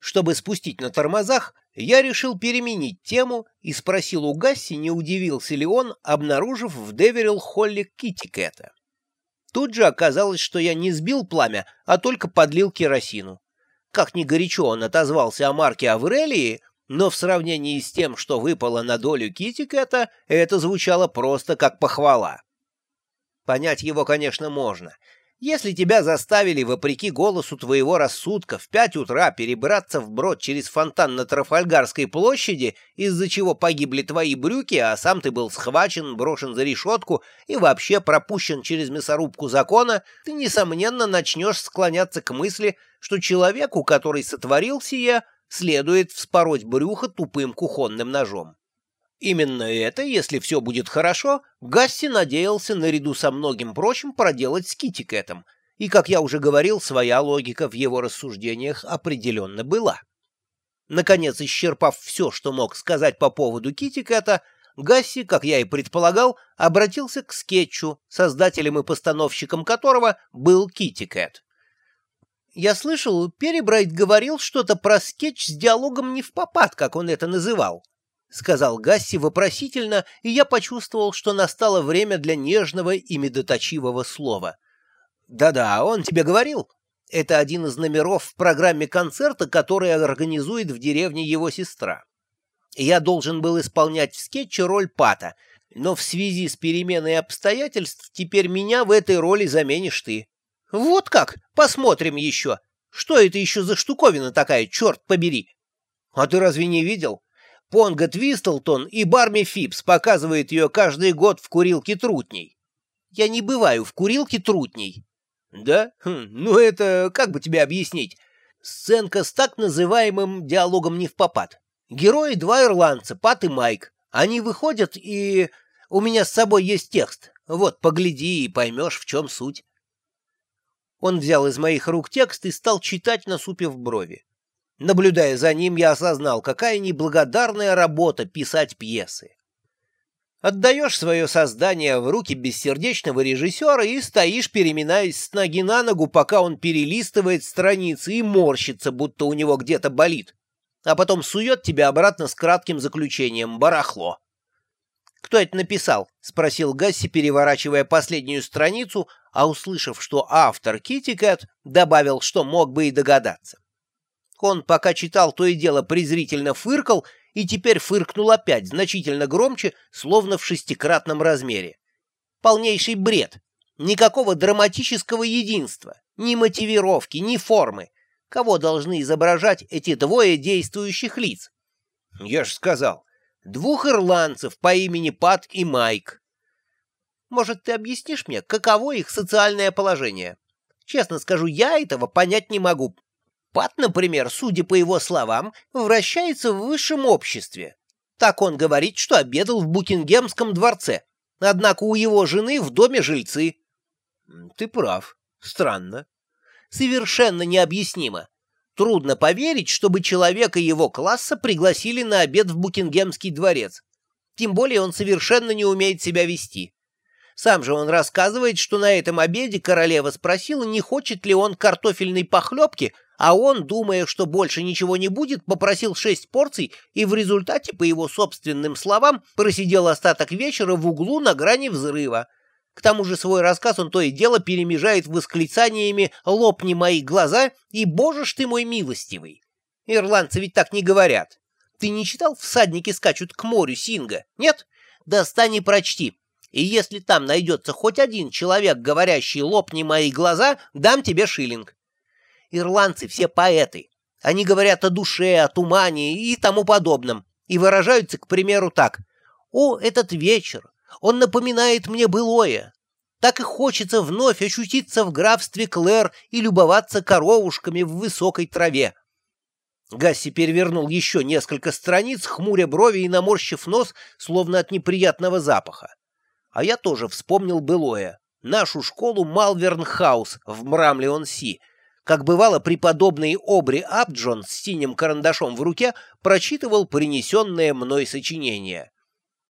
Чтобы спустить на тормозах, я решил переменить тему и спросил у Гасси, не удивился ли он, обнаружив в Деверилл-холле Китикета. Тут же оказалось, что я не сбил пламя, а только подлил керосину. Как ни горячо он отозвался о марке Аврелии, но в сравнении с тем, что выпало на долю Китикета, это звучало просто как похвала. Понять его, конечно, можно — если тебя заставили, вопреки голосу твоего рассудка, в пять утра перебраться вброд через фонтан на Трафальгарской площади, из-за чего погибли твои брюки, а сам ты был схвачен, брошен за решетку и вообще пропущен через мясорубку закона, ты, несомненно, начнешь склоняться к мысли, что человеку, который сотворил сие, следует вспороть брюхо тупым кухонным ножом. Именно это, если все будет хорошо, Гасси надеялся наряду со многим прочим проделать с Китикетом, и, как я уже говорил, своя логика в его рассуждениях определенно была. Наконец, исчерпав все, что мог сказать по поводу Китикета, Гасси, как я и предполагал, обратился к скетчу, создателем и постановщиком которого был Китикет. Я слышал, Пербрайт говорил что-то про скетч с диалогом невпопад, как он это называл. — сказал Гасси вопросительно, и я почувствовал, что настало время для нежного и медоточивого слова. «Да-да, он тебе говорил. Это один из номеров в программе концерта, который организует в деревне его сестра. Я должен был исполнять в скетче роль Пата, но в связи с переменой обстоятельств теперь меня в этой роли заменишь ты. Вот как? Посмотрим еще. Что это еще за штуковина такая, черт побери? А ты разве не видел? Понга Твистлтон и Барми Фипс показывают ее каждый год в курилке Трутней. Я не бываю в курилке Трутней. Да? Хм, ну это, как бы тебе объяснить? Сценка с так называемым диалогом не в попад. Герои два ирландца, Пат и Майк. Они выходят и... У меня с собой есть текст. Вот, погляди и поймешь, в чем суть. Он взял из моих рук текст и стал читать, насупив брови. Наблюдая за ним, я осознал, какая неблагодарная работа писать пьесы. Отдаешь свое создание в руки бессердечного режиссера и стоишь, переминаясь с ноги на ногу, пока он перелистывает страницы и морщится, будто у него где-то болит, а потом сует тебя обратно с кратким заключением «барахло». «Кто это написал?» — спросил Гасси, переворачивая последнюю страницу, а услышав, что автор Китикет, добавил, что мог бы и догадаться. Он, пока читал, то и дело презрительно фыркал, и теперь фыркнул опять, значительно громче, словно в шестикратном размере. Полнейший бред. Никакого драматического единства, ни мотивировки, ни формы. Кого должны изображать эти двое действующих лиц? Я же сказал, двух ирландцев по имени Пат и Майк. Может, ты объяснишь мне, каково их социальное положение? Честно скажу, я этого понять не могу, Пат, например, судя по его словам, вращается в высшем обществе. Так он говорит, что обедал в Букингемском дворце. Однако у его жены в доме жильцы. Ты прав. Странно. Совершенно необъяснимо. Трудно поверить, чтобы человека его класса пригласили на обед в Букингемский дворец. Тем более он совершенно не умеет себя вести. Сам же он рассказывает, что на этом обеде королева спросила, не хочет ли он картофельной похлебки, а он, думая, что больше ничего не будет, попросил шесть порций и в результате, по его собственным словам, просидел остаток вечера в углу на грани взрыва. К тому же свой рассказ он то и дело перемежает восклицаниями «лопни мои глаза» и «боже ж ты мой милостивый». Ирландцы ведь так не говорят. Ты не читал «Всадники скачут к морю» Синга? Нет? Достань и прочти. И если там найдется хоть один человек, говорящий «лопни мои глаза», дам тебе шиллинг. Ирландцы все поэты. Они говорят о душе, о тумане и тому подобном, и выражаются, к примеру, так. «О, этот вечер! Он напоминает мне былое. Так и хочется вновь очутиться в графстве Клэр и любоваться коровушками в высокой траве». Гасси перевернул еще несколько страниц, хмуря брови и наморщив нос, словно от неприятного запаха. А я тоже вспомнил былое. Нашу школу Малверн-хаус в Брамли-он-Си — как бывало, преподобный Обри Абджон с синим карандашом в руке прочитывал принесенное мной сочинение.